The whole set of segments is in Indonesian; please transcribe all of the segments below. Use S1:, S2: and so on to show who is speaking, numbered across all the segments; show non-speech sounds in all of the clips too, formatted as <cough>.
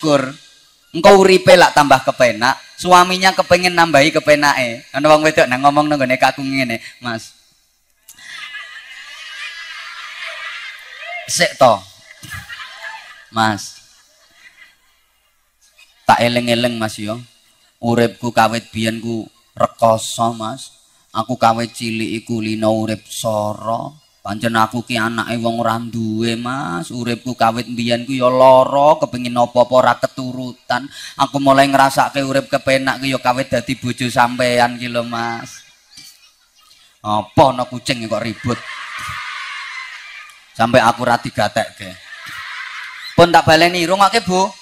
S1: Kur. Engkau uripe lak tambah kepenak, suaminya kepengen nambahi kepenake. Ana wong wedok nang ngomong nang gone kakung ngene, Mas. Sik to. Mas. Tak eleng-eleng Mas yo. Uripku kawit biyen ku rekoso Mas. Aku kawit cilik iku lino urip soro. Pancen aku ki anake wong ora duwe, Mas. Uripku kawit mbiyen ku ya lara, kepengin apa-apa ora keturutan. Aku mulai ngrasake urip kepenak ku ya kawit dadi bojo sampean ki lho, Mas. Apa ana kucing kok ribut. Sampai aku ra digatekke. Pun tak baleni, rungokke, Bu.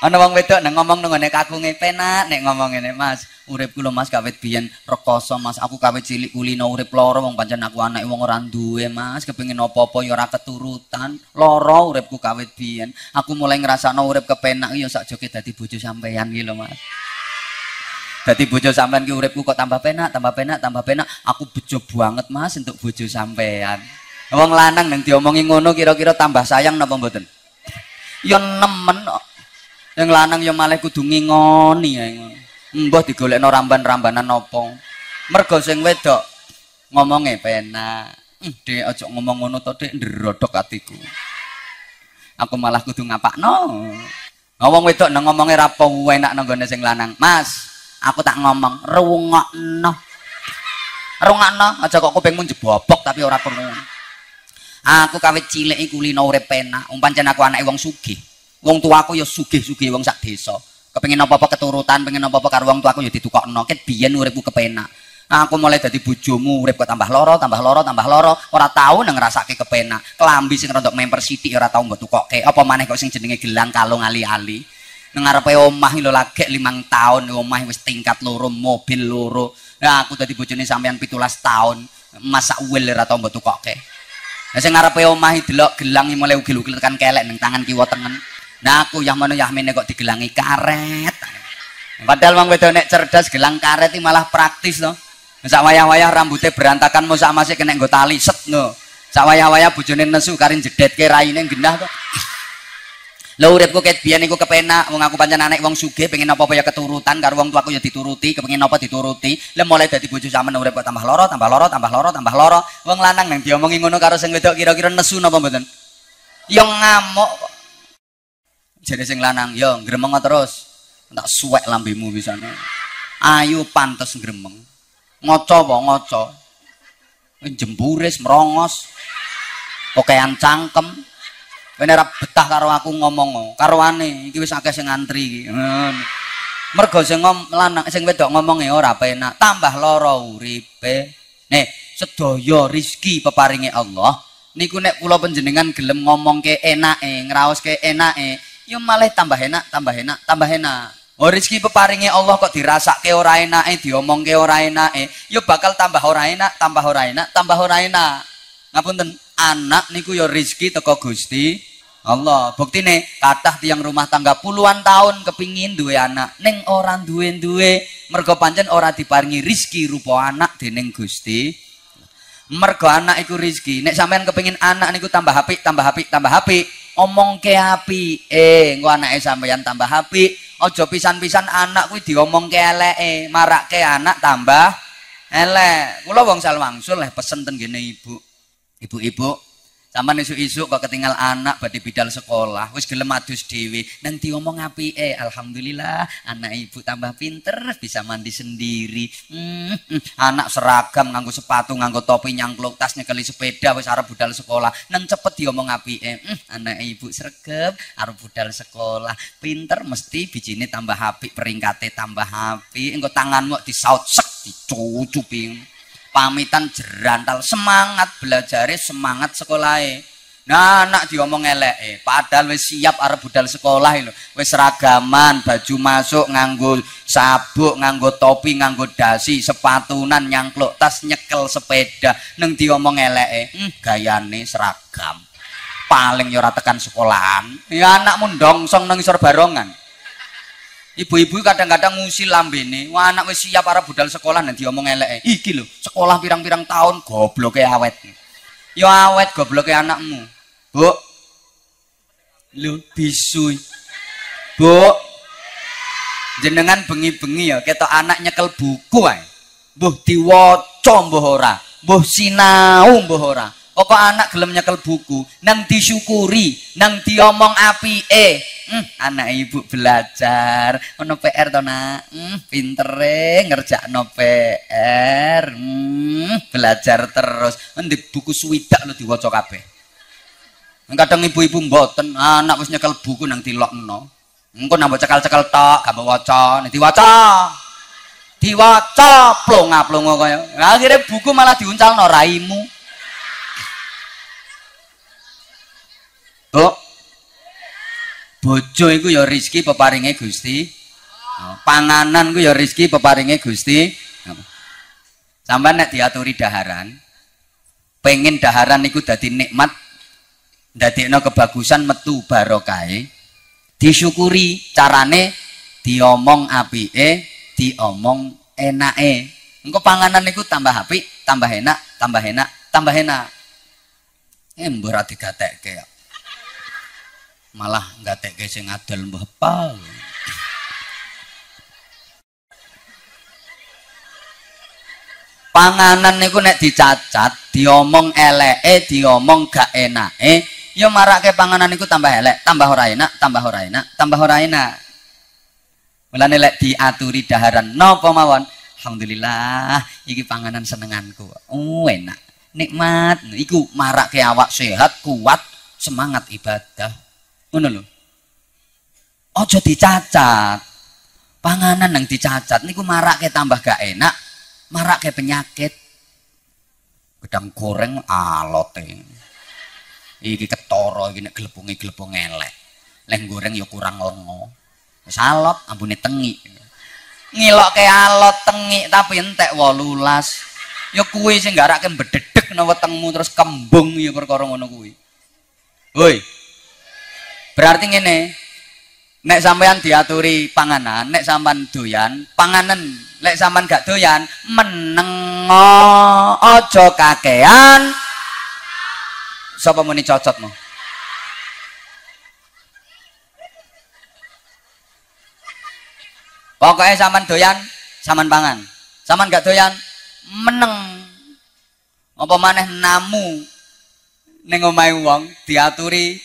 S1: Ana wong wedok nang ngomong nang ngene kagunge penak nek ngomong ngene, Mas. uripku lho Mas kawit biyen rekoso Mas aku kawit cilik kulino urip loro wong pancen aku anake wong ora duwe Mas kepengin apa-apa ya ora keturutan loro uripku kawit biyen aku mulai ngrasakno urip kepenak ya sak joge dadi bojo sampean iki lho Mas Dadi bojo sampean ki uripku kok tambah penak, tambah penak, tambah penak. Aku bejo banget Mas untuk bojo sampean. Wong lanang nang diomongi ngono kira-kira tambah sayang napa mboten? Ya nemen kok. Yang lanang ya malah kudu ngingoni ya mbah digolekno ramban-rambanan nopo mergo sing wedok ngomongnya penak. Hm, dek aja ngomong ngono to dek ndrodok atiku. Aku malah kudu ngapakno. Ngomong wedok nang ngomongnya rapo enak nang gone sing lanang. Mas aku tak ngomong rungokno. Rungokno? Aja kok kupingmu jebobok tapi ora perlu. Aku kawit cilik iku lino urip penak. Umpancen aku anake wong sugih wong tuaku ya sugih-sugih wong sak desa kepengen apa-apa keturutan, pengen apa-apa karo wong tuaku ya ditukokno. Ket biyen uripku kepenak. Nah, aku mulai dadi bojomu urip kok tambah loro, tambah loro, tambah loro, ora tau nang ngrasake kepenak. Kelambi sing rontok memper sithik ora tau mbok tukokke. Apa maneh kok sing jenenge gelang kalung ali-ali. Nang ngarepe omah lho lagi limang tahun omah wis tingkat loro, mobil loro. Nah, aku dadi bojone sampean 17 tahun. Masa uwil ora tau mbok tukokke. Nah, sing ngarepe omah delok gelang mulai ugil-ugil tekan kelek ning tangan kiwa tengen. Nah aku yang mana Yahmine kok digelangi karet. Padahal wong wedok nek cerdas gelang karet ini malah praktis loh. Sak wayah-wayah rambutnya berantakan mau sak masih kena nggo tali set no. Sak wayah-wayah bojone nesu karin jedet ke raine gendah kok. Lho uripku ket biyen iku kepenak wong aku pancen anak wong sugih pengen apa-apa ya keturutan karo wong tuaku ya dituruti, kepengin apa dituruti. Lah mulai dadi bojo sampean urip kok tambah loro, tambah loro, tambah loro, tambah loro. Wong lanang nang diomongi ngono karo sing wedok kira-kira nesu napa mboten? Yang ngamuk jadi sing lanang yo gremeng terus. Tak suwek lambemu bisa ayu pantes gremeng ngoco apa ngoco? Jemburis merongos. Pokean cangkem. Kene betah karo aku ngomong karo ane iki wis akeh sing ngantri iki. Mergo sing ngom lanang sing wedok ngomonge ora penak. Tambah lara uripe. Nih sedaya rizki peparingi Allah. Niku nek kula panjenengan gelem ngomong ke ke enake ya malah tambah enak, tambah enak, tambah enak. Oh rezeki peparingi Allah kok dirasake ora enake, diomongke ora enake, ya bakal tambah ora enak, tambah ora enak, tambah ora enak. Ngapunten, anak niku ya rezeki teko Gusti Allah. Buktine kathah tiang rumah tangga puluhan tahun kepingin duwe anak, ning ora duwe-duwe mergo pancen ora diparingi rezeki rupa anak dening Gusti mergo anak iku rezeki. Nek sampean kepingin anak niku tambah apik, tambah apik, tambah apik, omong ke api. Eh gua anak sampeyan tambah api ojo pisan-pisan anak kuwi diomong ke eleke marak ke anak tambah elek. Kula wong salwangsul leh pesen ten ibu ibu-ibu sama isu-isu kok ketinggal anak badhe bidal sekolah wis gelem adus dhewe. Nang diomong apike? Alhamdulillah anak ibu tambah pinter bisa mandi sendiri. Hmm, anak seragam nganggo sepatu nganggo topi nyangkluk tas nyekeli sepeda wis arep budal sekolah. Nang cepet diomong apike? Hmm, anak ibu sregep arep budal sekolah. Pinter mesti bijine tambah apik peringkate tambah apik. Engko tanganmu disaut sek dicucupi pamitan jerantal. Semangat belajar semangat sekolah nah anak diomong elek eh padahal wis siap arep budal sekolah lho. Wis seragaman baju masuk nganggo sabuk nganggo topi nganggo dasi sepatunan nyangkluk tas nyekel sepeda. Neng diomong elek hmm, gayane seragam. Paling ya tekan sekolahan. Ya anakmu dongsong nang isor barongan Ibu-ibu kadang-kadang ngusil lambene, wah anak wis siap para budal sekolah nanti omong elek. Iki lho, sekolah pirang-pirang tahun gobloke awet. Yo awet gobloke anakmu. Bu. Lho bisu. Bu. Jenengan bengi-bengi ya ketok anak nyekel buku ae. Mbuh diwaca mbuh ora, mbuh sinau mbuh ora. Pokok anak gelem nyekel buku, nang disyukuri, nang diomong apike. Hmm, anak ibu belajar, ono PR to nak. Hmm, pintere ngerjakno PR. Hmm, belajar terus. Endi buku swidak lo diwaca kabeh. Kadang ibu-ibu mboten, anak wis nyekel buku nang dilokno. Engko nambah cekal-cekal tok, gak waca, diwaca. Diwaca plonga-plonga kaya. Akhirnya buku malah diuncalno raimu. Bu. Bojo iku ya rezeki peparinge Gusti. Panganan ku ya rezeki peparinge Gusti. Sampai nek diaturi daharan, pengen daharan iku dadi nikmat, ndadekno kebagusan metu barokahe, disyukuri carane diomong apike, diomong enake. Engko panganan niku tambah apik, tambah enak, tambah enak, tambah enak. Eh mbok ora ya malah nggak tega sing adol mbah panganan niku nek dicacat diomong eleke diomong gak enake ya marake panganan niku tambah elek tambah ora enak tambah ora enak tambah ora enak. Mulane lek diaturi daharan napa mawon? Alhamdulillah iki panganan senenganku. Oh enak. Nikmat. Iku marake awak sehat kuat semangat ibadah ngono lho. Aja dicacat. Panganan yang dicacat niku marake tambah gak enak marake penyakit. Gedang goreng alote iki ketara iki nek glepunge glepung elek. Leng goreng ya kurang lengo wis alot ambune tengi. Ngilokke alot tengi tapi entek 18 ya kuwi sing garake bededek nang wetengmu terus kembung ya perkara ngono kuwi. Woi Berarti ngene, nek sampean diaturi panganan, nek sampean doyan, panganan nek sampean gak doyan, meneng aja kakean. Sapa muni cocot mo? Pokoknya sampean doyan, sampean pangan. Sampean gak doyan, meneng. Apa maneh namu ning omahe wong diaturi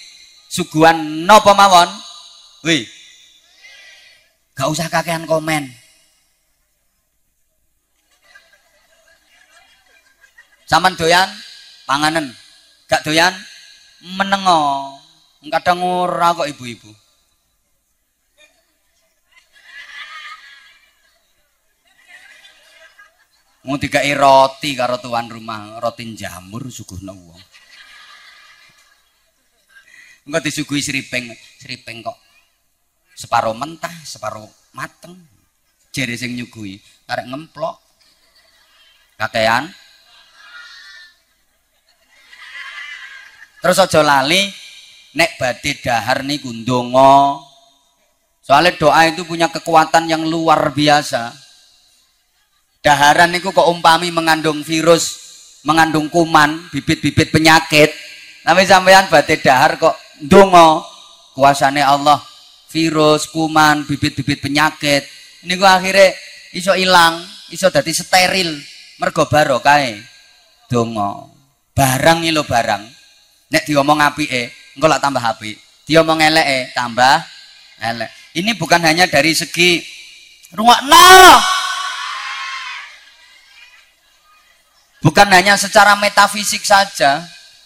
S1: suguhan nopo mawon? Wih. Gak usah kakean komen. Saman doyan panganan gak doyan menengo. Kadang ora kok ibu-ibu. Mau tiga roti karo tuan rumah roti jamur suguhna wong Enggak disuguhi seripeng, seripeng kok separuh mentah, separuh mateng. Jere sing nyuguhi, karek ngemplok. Kakean. Terus aja lali nek badhe dahar niku ndonga. Soalnya doa itu punya kekuatan yang luar biasa. Daharan niku kok umpami mengandung virus, mengandung kuman, bibit-bibit penyakit. Tapi sampean badhe dahar kok dongo kuasane Allah. Virus kuman bibit-bibit penyakit. Ini gua akhirnya iso hilang iso dadi steril. Mergo barokah dongo barang lo barang. Nek diomong api eh engkau lah tambah api diomong elek eh tambah elek. Ini bukan hanya dari segi ruang no bukan hanya secara metafisik saja.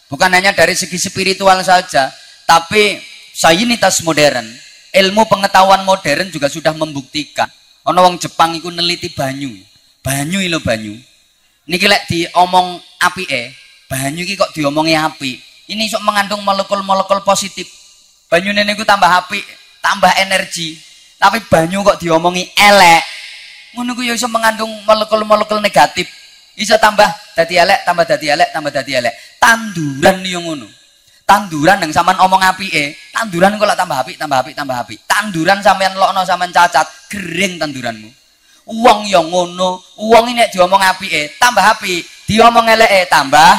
S1: Bukan hanya dari segi spiritual saja tapi sayinitas modern, ilmu pengetahuan modern juga sudah membuktikan. Ono wong Jepang iku neliti banyu. Banyu lo banyu. Niki lek diomong api eh, banyu iki kok diomongi api. Ini sok mengandung molekul-molekul positif. Banyu ini ku tambah api, tambah energi. Tapi banyu kok diomongi elek. Ngono ku ya iso mengandung molekul-molekul negatif. Iso tambah dadi elek, tambah dadi elek, tambah dadi elek. Tanduran yo ngono tanduran yang sampean omong api eh tanduran kok tambah api tambah api tambah api tanduran sampean lokno sampean cacat gering tanduranmu uang yang ngono uang ini diomong api eh tambah api diomong elek eh tambah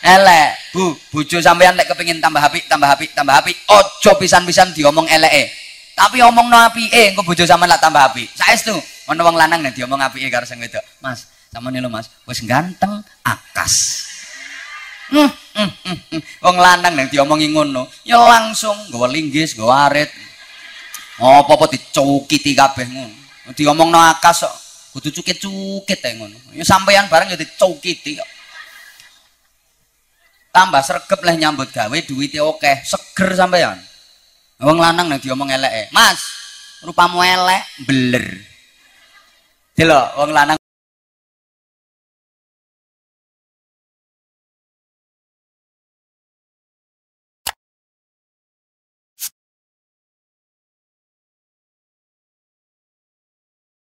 S1: elek bu bojo sampean lek kepingin tambah api tambah api tambah api ojo pisan-pisan diomong elek eh Tapi omongno apike engko bojo sampean lak tambah apik. Saestu ana wong lanang nek diomong apike karo sing wedok. Mas, sampeyan lho Mas, wis ganteng akas. Hmm. <laughs> Wong lanang nek diomongi ngono, ya langsung nggawa linggis, nggawa arit. Apa-apa dicukiti kabeh ngono. Diomongno akas kok kudu cukit-cukit ae ngono. Ya bareng ya dicukiti kok. Tambah sregep leh nyambut gawe duwite akeh, seger sampeyan. Wong lanang nek diomong elek, "Mas, rupamu elek, beler." Delok wong lanang